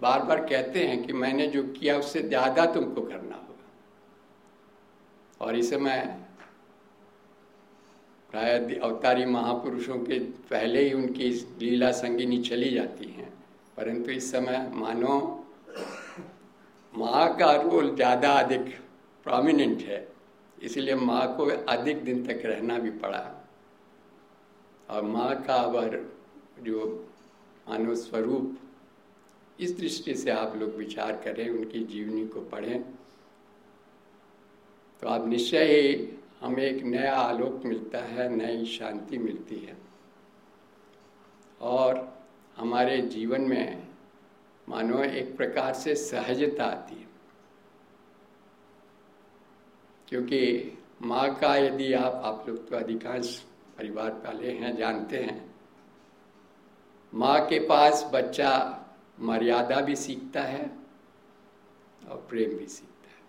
बार बार कहते हैं कि मैंने जो किया उससे ज़्यादा तुमको करना होगा। और इस समय प्राय अवतारी महापुरुषों के पहले ही उनकी लीला संगिनी चली जाती हैं। परंतु इस समय मानो माँ का रोल ज़्यादा अधिक प्रोमिनेंट है। इसलिए माँ को अधिक दिन तक रहना भी पड़ा। और माँ का वह जो मानव स्वरूप। इस दृष्टि से आप लोग विचार करें, उनकी जीवनी को पढ़ें। तो आप निश्चय ही हमें एक नया आलोक मिलता है, नई शांति मिलती है। और हमारे जीवन में मानो एक प्रकार से सहजता आती है। क्योंकि माँ का यदि आप आप लोग तो अधिकांश परिवार वाले हैं, जानते हैं। माँ के पास बच्चा मर्यादा भी सीखता है और प्रेम भी सीखता है।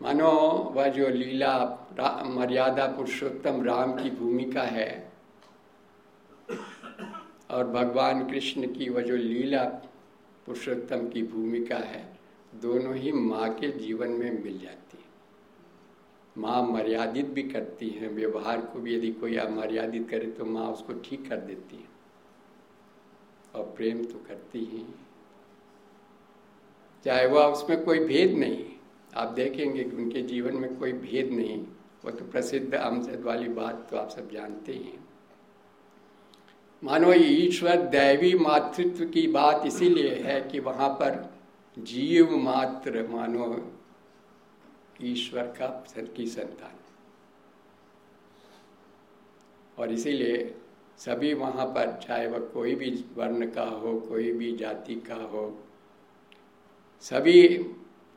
मानो वह जो लीला मर्यादा पुरुषोत्तम राम की भूमिका है और भगवान कृष्ण की वह जो लीला पुरुषोत्तम की भूमिका है, दोनों ही माँ के जीवन में मिल जाती है। माँ मर्यादित भी करती हैं, व्यवहार को भी यदि कोई अमर्यादित करे तो माँ उसको ठीक कर देती है। और प्रेम तो करती ही। चाहे वह उसमें कोई भेद नहीं, आप देखेंगे कि उनके जीवन में कोई भेद नहीं, वो तो प्रसिद्ध अमजद वाली बात तो आप सब जानते ही हैं। मानो ईश्वर दैवी मातृत्व की बात इसीलिए है कि वहाँ पर जीव मात्र मानो ईश्वर का की संतान। और इसीलिए सभी वहाँ पर, चाहे वह कोई भी वर्ण का हो, कोई भी जाति का हो, सभी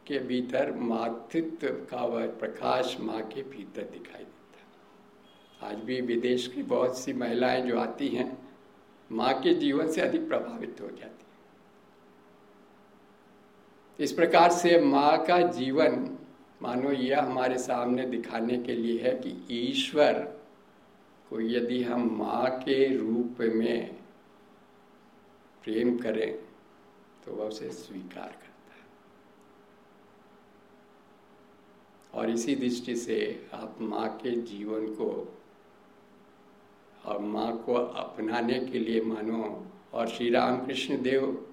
के भीतर मातृत्व का वह प्रकाश माँ के भीतर दिखाई देता आज भी विदेश की बहुत सी महिलाएँ जो आती हैं, माँ के जीवन से अधिक प्रभावित हो जाती है। इस प्रकार से माँ का जीवन मानो यह हमारे सामने दिखाने के लिए है कि ईश्वर को यदि हम माँ के रूप में प्रेम करें तो वह उसे स्वीकार करता है। और इसी दृष्टि से आप माँ के जीवन को और माँ को अपनाने के लिए मानो और श्री राम कृष्ण देव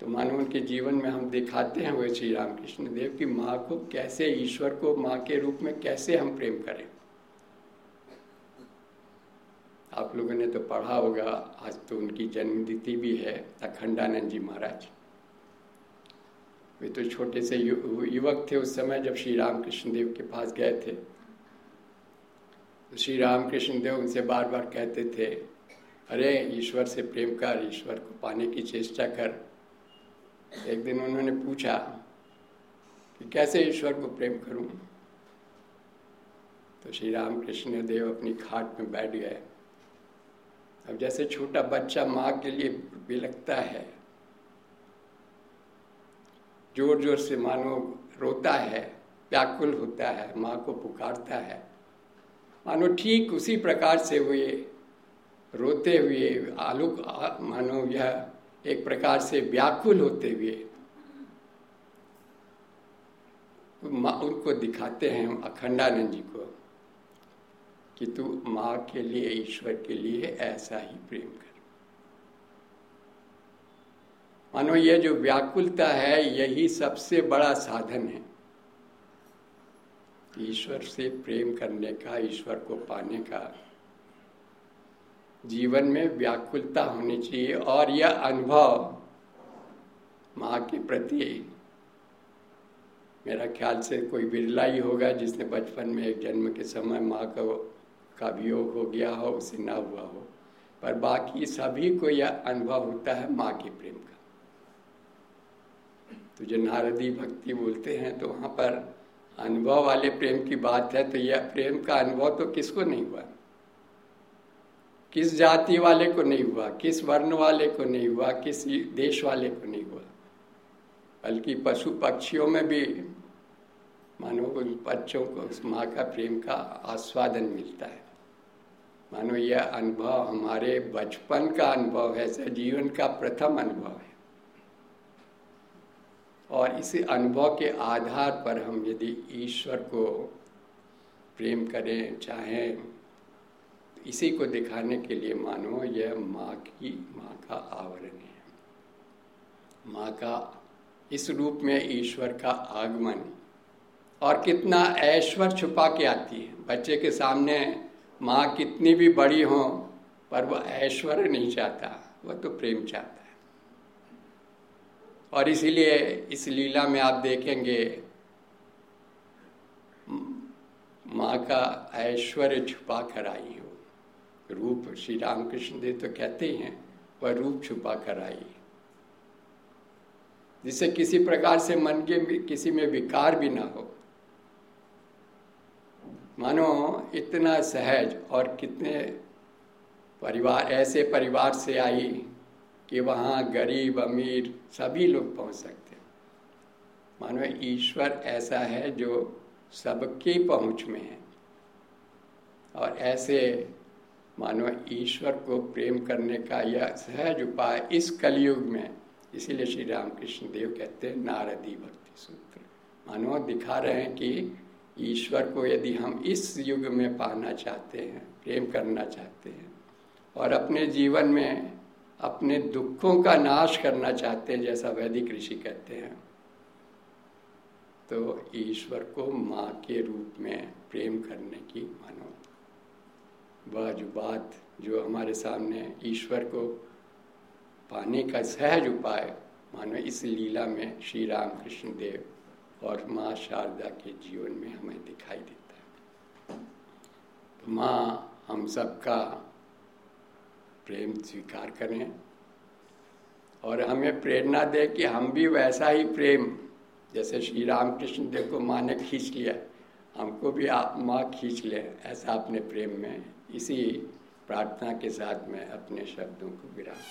तो मानो उनके जीवन में हम दिखाते हैं वो श्री राम कृष्ण देव की माँ को कैसे, ईश्वर को माँ के रूप में कैसे हम प्रेम करें। आप लोगों ने तो पढ़ा होगा, आज तो उनकी जन्मतिथि भी है, अखंडानंद जी महाराज। वे तो छोटे से युवक थे उस समय जब श्री राम कृष्ण देव के पास गए थे। तो श्री राम कृष्ण देव उनसे बार बार कहते थे, अरे, ईश्वर से प्रेम कर, ईश्वर को पाने की चेष्टा कर एक दिन उन्होंने पूछा कि कैसे ईश्वर को प्रेम करूँ? तो श्री रामकृष्ण देव अपनी खाट में बैठ गए। अब जैसे छोटा बच्चा माँ के लिए बिलकता है ज़ोर ज़ोर से मानो रोता है, व्याकुल होता है, माँ को पुकारता है, मानो ठीक उसी प्रकार से हुए रोते हुए आलू, मानो यह एक प्रकार से व्याकुल होते हुए उनको दिखाते हैं अखंडानंद जी को कि तू माँ के लिए, ईश्वर के लिए ऐसा ही प्रेम कर। मानो ये जो व्याकुलता है, यही सबसे बड़ा साधन है। ईश्वर से प्रेम करने का, ईश्वर को पाने का जीवन में व्याकुलता होनी चाहिए और यह अनुभव माँ के प्रति मेरा ख्याल से कोई बिरला ही होगा जिसने बचपन में एक जन्म के समय माँ को का वियोग हो गया हो, उसे ना हुआ हो। पर बाकी सभी को यह अनुभव होता है माँ के प्रेम का। तो जो नारदी भक्ति बोलते हैं तो वहाँ पर अनुभव वाले प्रेम की बात है तो यह प्रेम का अनुभव तो किसको नहीं हुआ? किस जाति वाले को नहीं हुआ, किस वर्ण वाले को नहीं हुआ, किस देश वाले को नहीं हुआ। बल्कि पशु पक्षियों में भी मानो उन बच्चों को, उस माँ का प्रेम का आस्वादन मिलता है। मानो यह अनुभव हमारे बचपन का अनुभव है जीवन का प्रथम अनुभव है। और इस अनुभव के आधार पर हम यदि ईश्वर को प्रेम करें, चाहें इसी को दिखाने के लिए मानो यह माँ की, माँ का आवरण है। माँ का, इस रूप में ईश्वर का आगमन। और कितना ऐश्वर छुपा के आती है। बच्चे के सामने माँ कितनी भी बड़ी हो, पर वह ऐश्वर्य नहीं चाहता वह तो प्रेम चाहता है। और इसीलिए इस लीला में आप देखेंगे, माँ का ऐश्वर्य छुपा कर आई हो। रूप श्री रामकृष्ण देव तो कहते हैं, वह रूप छुपा कर आई। जिससे किसी प्रकार से मन के किसी में विकार भी ना हो। मानो इतना सहज और कितने परिवार, ऐसे परिवार से आई कि वहाँ गरीब, अमीर सभी लोग पहुँच सकते मानो ईश्वर ऐसा है जो सबके पहुँच में है। और ऐसे मानो ईश्वर को प्रेम करने का यह सहज उपाय इस कलयुग में। इसीलिए श्री रामकृष्ण देव कहते हैं, नारदी भक्ति सूत्र। मानो दिखा रहे हैं कि ईश्वर को यदि हम इस युग में पाना चाहते हैं, प्रेम करना चाहते हैं, और अपने जीवन में अपने दुखों का नाश करना चाहते हैं, जैसा वैदिक ऋषि कहते हैं तो ईश्वर को माँ के रूप में प्रेम करने की मानो वह जो बात जो हमारे सामने ईश्वर को पाने का सहज उपाय, मानो इस लीला में श्री राम कृष्ण देव और माँ शारदा के जीवन में हमें दिखाई देता है। तो माँ, हम सबका प्रेम स्वीकार करें और हमें प्रेरणा दे कि हम भी वैसा ही प्रेम, जैसे श्री राम कृष्ण देव को माँ ने खींच लिया, हमको भी आप माँ खींच ले, ऐसा अपने प्रेम में इसी प्रार्थना के साथ मैं अपने शब्दों को विराम